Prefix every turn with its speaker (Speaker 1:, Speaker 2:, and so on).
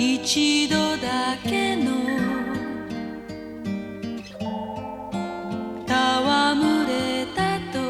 Speaker 1: 一度だけの戯れたと